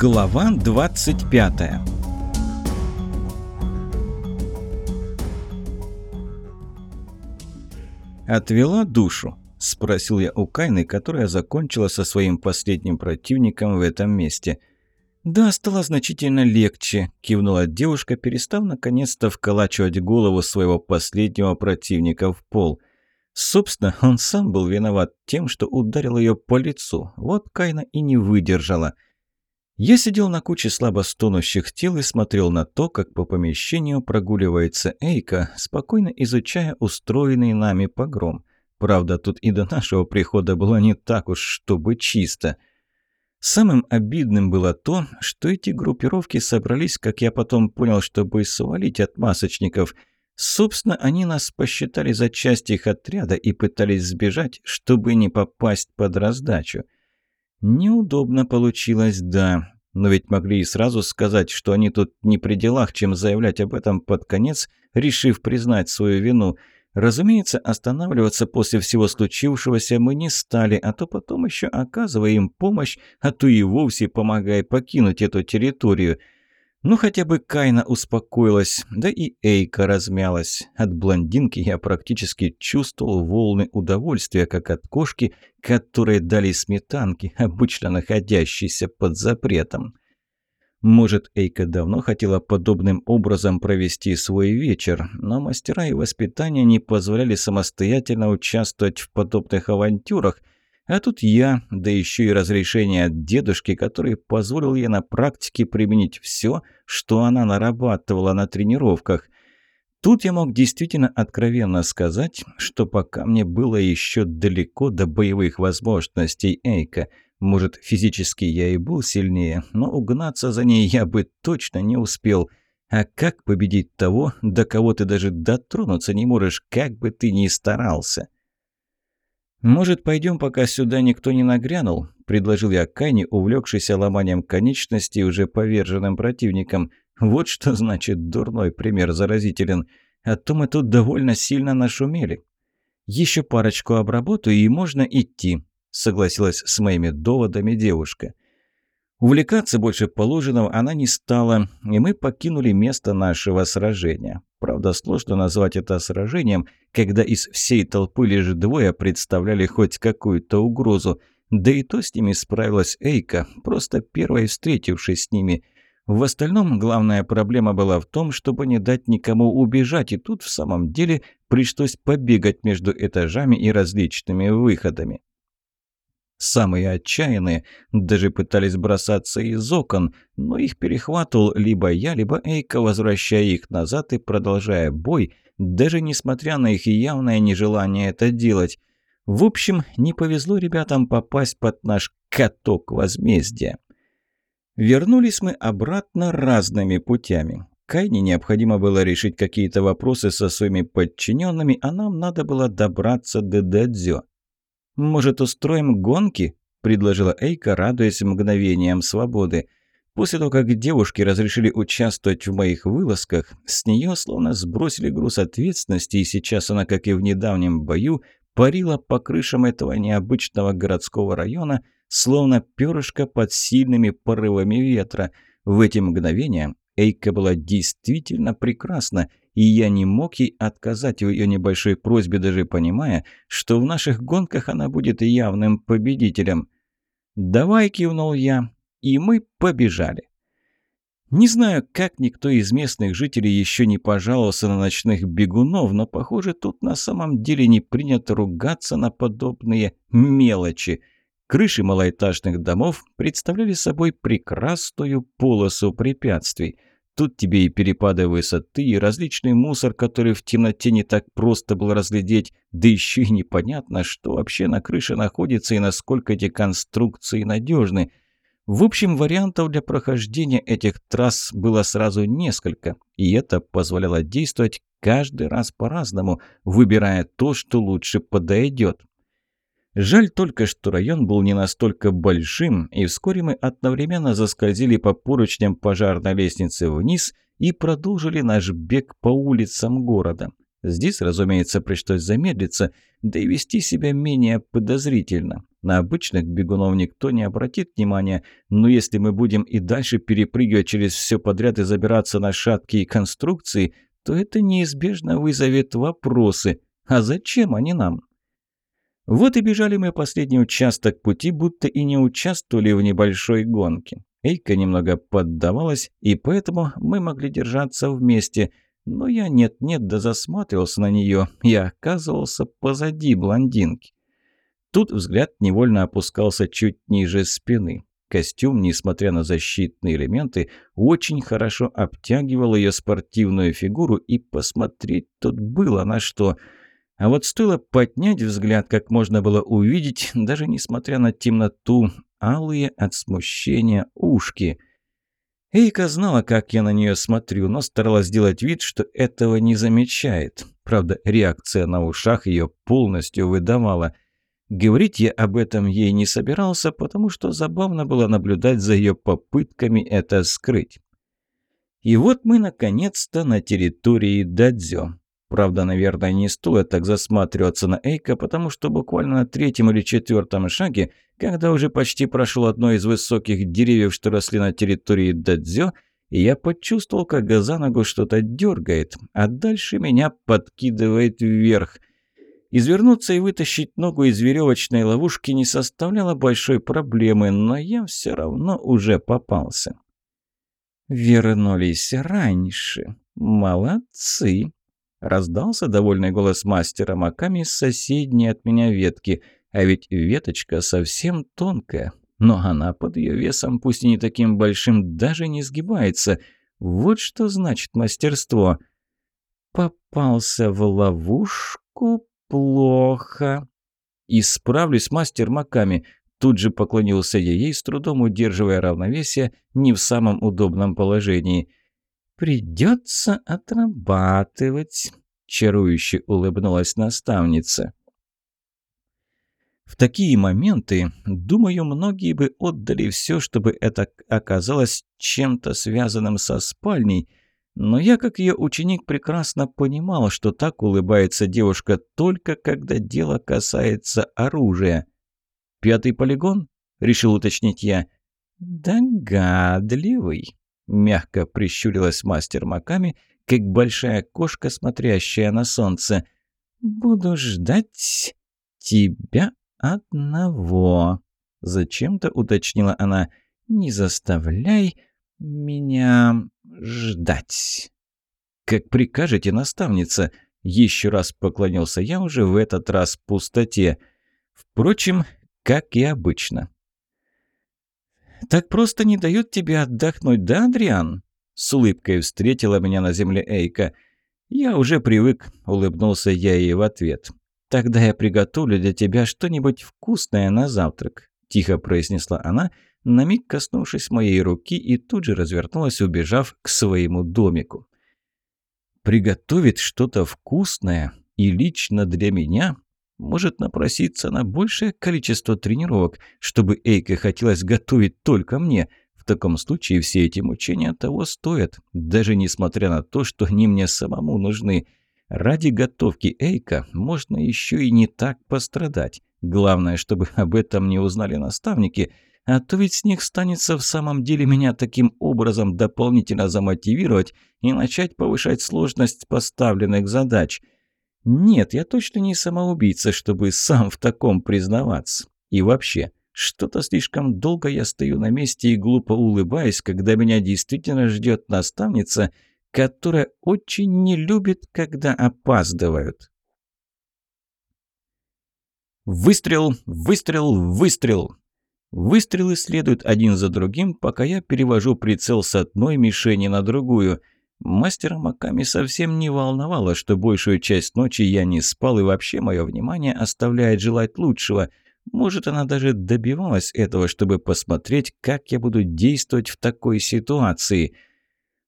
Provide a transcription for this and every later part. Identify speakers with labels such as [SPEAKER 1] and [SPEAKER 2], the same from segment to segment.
[SPEAKER 1] Глава 25 «Отвела душу?» – спросил я у Кайны, которая закончила со своим последним противником в этом месте. «Да, стало значительно легче», – кивнула девушка, перестав наконец-то вколачивать голову своего последнего противника в пол – Собственно, он сам был виноват тем, что ударил ее по лицу. Вот Кайна и не выдержала. Я сидел на куче слабо стонущих тел и смотрел на то, как по помещению прогуливается Эйка, спокойно изучая устроенный нами погром. Правда, тут и до нашего прихода было не так уж, чтобы чисто. Самым обидным было то, что эти группировки собрались, как я потом понял, чтобы свалить от масочников – Собственно, они нас посчитали за часть их отряда и пытались сбежать, чтобы не попасть под раздачу. Неудобно получилось, да. Но ведь могли и сразу сказать, что они тут не при делах, чем заявлять об этом под конец, решив признать свою вину. Разумеется, останавливаться после всего случившегося мы не стали, а то потом еще оказывая им помощь, а то и вовсе помогая покинуть эту территорию – ну, хотя бы Кайна успокоилась, да и Эйка размялась. От блондинки я практически чувствовал волны удовольствия, как от кошки, которой дали сметанки, обычно находящейся под запретом. Может, Эйка давно хотела подобным образом провести свой вечер, но мастера и воспитания не позволяли самостоятельно участвовать в подобных авантюрах – а тут я, да еще и разрешение от дедушки, который позволил ей на практике применить все, что она нарабатывала на тренировках. Тут я мог действительно откровенно сказать, что пока мне было еще далеко до боевых возможностей Эйка. Может, физически я и был сильнее, но угнаться за ней я бы точно не успел. А как победить того, до кого ты даже дотронуться не можешь, как бы ты ни старался? «Может, пойдем, пока сюда никто не нагрянул?» – предложил я Кайне, увлекшийся ломанием конечностей уже поверженным противником. «Вот что значит дурной пример заразителен. А то мы тут довольно сильно нашумели». «Еще парочку обработаю, и можно идти», – согласилась с моими доводами девушка. Увлекаться больше положенного она не стала, и мы покинули место нашего сражения. Правда, сложно назвать это сражением, когда из всей толпы лишь двое представляли хоть какую-то угрозу. Да и то с ними справилась Эйка, просто первой встретившись с ними. В остальном главная проблема была в том, чтобы не дать никому убежать, и тут в самом деле пришлось побегать между этажами и различными выходами. Самые отчаянные даже пытались бросаться из окон, но их перехватывал либо я, либо Эйка, возвращая их назад и продолжая бой, даже несмотря на их явное нежелание это делать. В общем, не повезло ребятам попасть под наш каток возмездия. Вернулись мы обратно разными путями. Кайне необходимо было решить какие-то вопросы со своими подчиненными, а нам надо было добраться до Дадзё. «Может, устроим гонки?» – предложила Эйка, радуясь мгновением свободы. После того, как девушки разрешили участвовать в моих вылазках, с нее словно сбросили груз ответственности, и сейчас она, как и в недавнем бою, парила по крышам этого необычного городского района, словно перышко под сильными порывами ветра. В эти мгновения Эйка была действительно прекрасна, и я не мог ей отказать в ее небольшой просьбе, даже понимая, что в наших гонках она будет явным победителем. «Давай», — кивнул я, и мы побежали. Не знаю, как никто из местных жителей еще не пожаловался на ночных бегунов, но, похоже, тут на самом деле не принято ругаться на подобные мелочи. Крыши малоэтажных домов представляли собой прекрасную полосу препятствий – Тут тебе и перепады высоты, и различный мусор, который в темноте не так просто было разглядеть, да еще и непонятно, что вообще на крыше находится и насколько эти конструкции надежны. В общем, вариантов для прохождения этих трасс было сразу несколько, и это позволяло действовать каждый раз по-разному, выбирая то, что лучше подойдет. Жаль только, что район был не настолько большим, и вскоре мы одновременно заскользили по поручням пожарной лестницы вниз и продолжили наш бег по улицам города. Здесь, разумеется, пришлось замедлиться, да и вести себя менее подозрительно. На обычных бегунов никто не обратит внимания, но если мы будем и дальше перепрыгивать через все подряд и забираться на шаткие конструкции, то это неизбежно вызовет вопросы. А зачем они нам? Вот и бежали мы последний участок пути, будто и не участвовали в небольшой гонке. Эйка немного поддавалась, и поэтому мы могли держаться вместе. Но я нет-нет да засматривался на нее и оказывался позади блондинки. Тут взгляд невольно опускался чуть ниже спины. Костюм, несмотря на защитные элементы, очень хорошо обтягивал ее спортивную фигуру, и посмотреть тут было на что – а вот стоило поднять взгляд, как можно было увидеть, даже несмотря на темноту, алые от смущения ушки. Эйка знала, как я на нее смотрю, но старалась сделать вид, что этого не замечает. Правда, реакция на ушах ее полностью выдавала. Говорить я об этом ей не собирался, потому что забавно было наблюдать за ее попытками это скрыть. И вот мы наконец-то на территории Дадзё. Правда, наверное, не стоит так засматриваться на Эйка, потому что буквально на третьем или четвертом шаге, когда уже почти прошел одно из высоких деревьев, что росли на территории Дадзё, я почувствовал, как за ногу что-то дергает, а дальше меня подкидывает вверх. Извернуться и вытащить ногу из веревочной ловушки не составляло большой проблемы, но я все равно уже попался. «Вернулись раньше. Молодцы!» Раздался довольный голос мастера Маками с соседней от меня ветки. А ведь веточка совсем тонкая. Но она под ее весом, пусть и не таким большим, даже не сгибается. Вот что значит мастерство. Попался в ловушку плохо. Исправлюсь, мастер Маками. Тут же поклонился я ей, с трудом удерживая равновесие, не в самом удобном положении – «Придется отрабатывать», — чарующе улыбнулась наставница. В такие моменты, думаю, многие бы отдали все, чтобы это оказалось чем-то связанным со спальней, но я, как ее ученик, прекрасно понимал, что так улыбается девушка только когда дело касается оружия. «Пятый полигон?» — решил уточнить я. «Догадливый». Мягко прищурилась мастер Маками, как большая кошка, смотрящая на солнце. «Буду ждать тебя одного», — зачем-то уточнила она. «Не заставляй меня ждать». «Как прикажете, наставница?» Еще раз поклонился я уже в этот раз пустоте. Впрочем, как и обычно. «Так просто не дают тебе отдохнуть, да, Адриан?» С улыбкой встретила меня на земле Эйка. «Я уже привык», — улыбнулся я ей в ответ. «Тогда я приготовлю для тебя что-нибудь вкусное на завтрак», — тихо произнесла она, на миг коснувшись моей руки и тут же развернулась, убежав к своему домику. «Приготовить что-то вкусное и лично для меня может напроситься на большее количество тренировок, чтобы Эйке хотелось готовить только мне. В таком случае все эти мучения того стоят, даже несмотря на то, что они мне самому нужны. Ради готовки Эйка можно еще и не так пострадать. Главное, чтобы об этом не узнали наставники, а то ведь с них станется в самом деле меня таким образом дополнительно замотивировать и начать повышать сложность поставленных задач – нет, я точно не самоубийца, чтобы сам в таком признаваться. И вообще, что-то слишком долго я стою на месте и глупо улыбаюсь, когда меня действительно ждет наставница, которая очень не любит, когда опаздывают. Выстрел, выстрел, выстрел. Выстрелы следуют один за другим, пока я перевожу прицел с одной мишени на другую – Мастера Маками совсем не волновало, что большую часть ночи я не спал, и вообще мое внимание оставляет желать лучшего. Может, она даже добивалась этого, чтобы посмотреть, как я буду действовать в такой ситуации.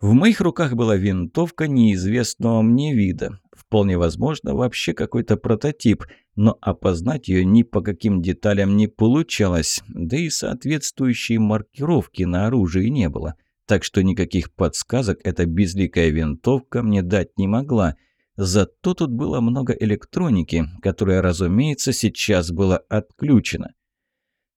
[SPEAKER 1] В моих руках была винтовка неизвестного мне вида. Вполне возможно, вообще какой-то прототип, но опознать ее ни по каким деталям не получалось, да и соответствующей маркировки на оружии не было так что никаких подсказок эта безликая винтовка мне дать не могла. Зато тут было много электроники, которая, разумеется, сейчас была отключена.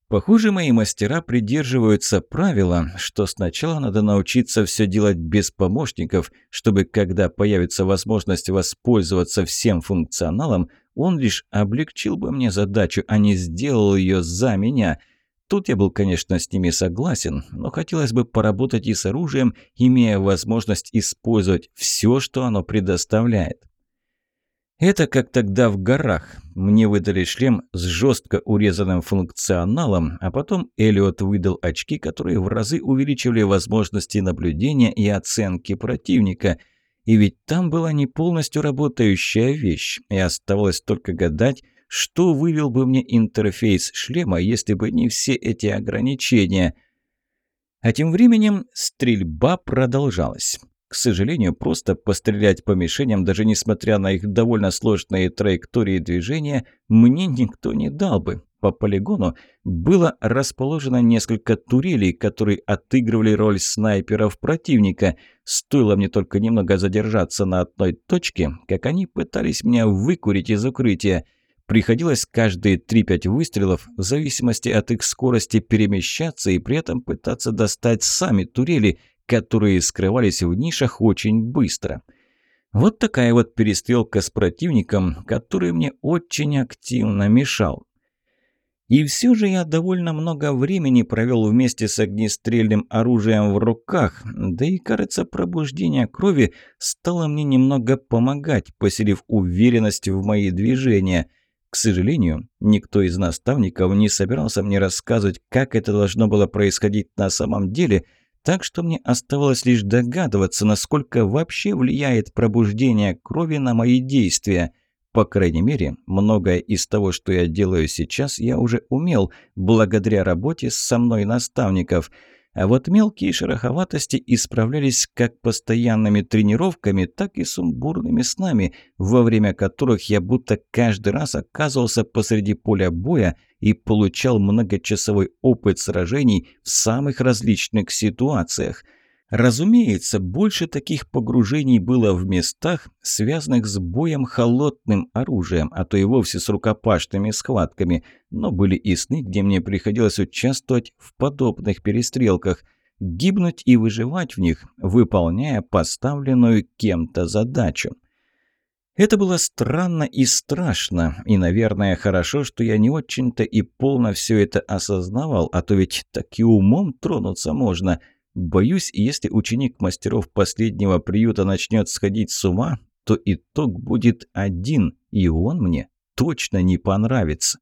[SPEAKER 1] Похоже, мои мастера придерживаются правила, что сначала надо научиться все делать без помощников, чтобы, когда появится возможность воспользоваться всем функционалом, он лишь облегчил бы мне задачу, а не сделал ее за меня. Тут я был, конечно, с ними согласен, но хотелось бы поработать и с оружием, имея возможность использовать все, что оно предоставляет. Это как тогда в горах. Мне выдали шлем с жестко урезанным функционалом, а потом Элиот выдал очки, которые в разы увеличивали возможности наблюдения и оценки противника. И ведь там была не полностью работающая вещь, и оставалось только гадать, что вывел бы мне интерфейс шлема, если бы не все эти ограничения. А тем временем стрельба продолжалась. К сожалению, просто пострелять по мишеням, даже несмотря на их довольно сложные траектории движения, мне никто не дал бы. По полигону было расположено несколько турелей, которые отыгрывали роль снайперов противника. Стоило мне только немного задержаться на одной точке, как они пытались меня выкурить из укрытия. Приходилось каждые 3-5 выстрелов, в зависимости от их скорости, перемещаться и при этом пытаться достать сами турели – которые скрывались в нишах очень быстро. Вот такая вот перестрелка с противником, который мне очень активно мешал. И все же я довольно много времени провел вместе с огнестрельным оружием в руках, да и, кажется, пробуждение крови стало мне немного помогать, поселив уверенность в мои движения. К сожалению, никто из наставников не собирался мне рассказывать, как это должно было происходить на самом деле – так что мне оставалось лишь догадываться, насколько вообще влияет пробуждение крови на мои действия. По крайней мере, многое из того, что я делаю сейчас, я уже умел, благодаря работе со мной наставников – а вот мелкие шероховатости исправлялись как постоянными тренировками, так и сумбурными снами, во время которых я будто каждый раз оказывался посреди поля боя и получал многочасовой опыт сражений в самых различных ситуациях – Разумеется, больше таких погружений было в местах, связанных с боем холодным оружием, а то и вовсе с рукопашными схватками, но были и сны, где мне приходилось участвовать в подобных перестрелках, гибнуть и выживать в них, выполняя поставленную кем-то задачу. Это было странно и страшно, и, наверное, хорошо, что я не очень-то и полно все это осознавал, а то ведь так и умом тронуться можно – Боюсь, если ученик мастеров последнего приюта начнет сходить с ума, то итог будет один, и он мне точно не понравится.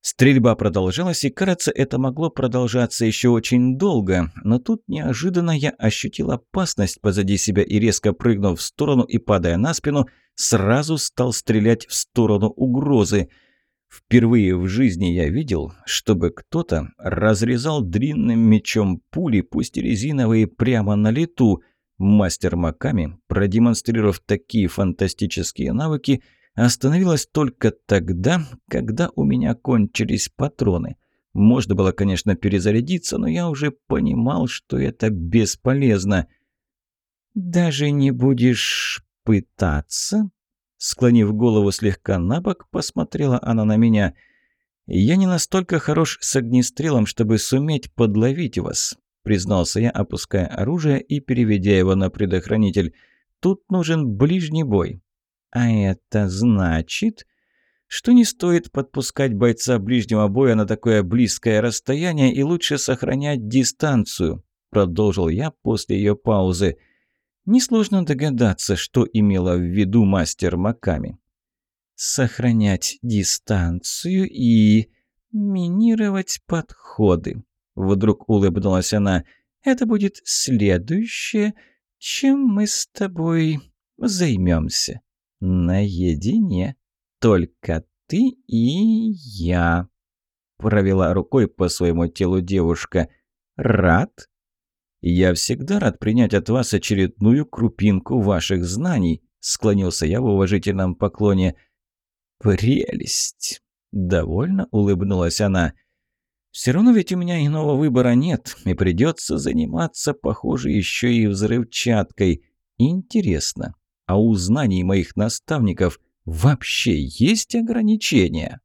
[SPEAKER 1] Стрельба продолжалась, и, кажется, это могло продолжаться еще очень долго, но тут неожиданно я ощутил опасность позади себя и, резко прыгнув в сторону и падая на спину, сразу стал стрелять в сторону угрозы – Впервые в жизни я видел, чтобы кто-то разрезал длинным мечом пули, пусть и резиновые, прямо на лету. Мастер Маками, продемонстрировав такие фантастические навыки, остановилась только тогда, когда у меня кончились патроны. Можно было, конечно, перезарядиться, но я уже понимал, что это бесполезно. «Даже не будешь пытаться?» Склонив голову слегка на бок, посмотрела она на меня. «Я не настолько хорош с огнестрелом, чтобы суметь подловить вас», признался я, опуская оружие и переведя его на предохранитель. «Тут нужен ближний бой». «А это значит...» что не стоит подпускать бойца ближнего боя на такое близкое расстояние и лучше сохранять дистанцию», – продолжил я после ее паузы. Несложно догадаться, что имела в виду мастер Маками. Сохранять дистанцию и минировать подходы. Вдруг улыбнулась она. Это будет следующее, чем мы с тобой займемся. Наедине. Только ты и я. Провела рукой по своему телу девушка. Рад? «Я всегда рад принять от вас очередную крупинку ваших знаний», – склонился я в уважительном поклоне. «Прелесть!» – довольно улыбнулась она. «Все равно ведь у меня иного выбора нет, и придется заниматься, похоже, еще и взрывчаткой. Интересно, а у знаний моих наставников вообще есть ограничения?»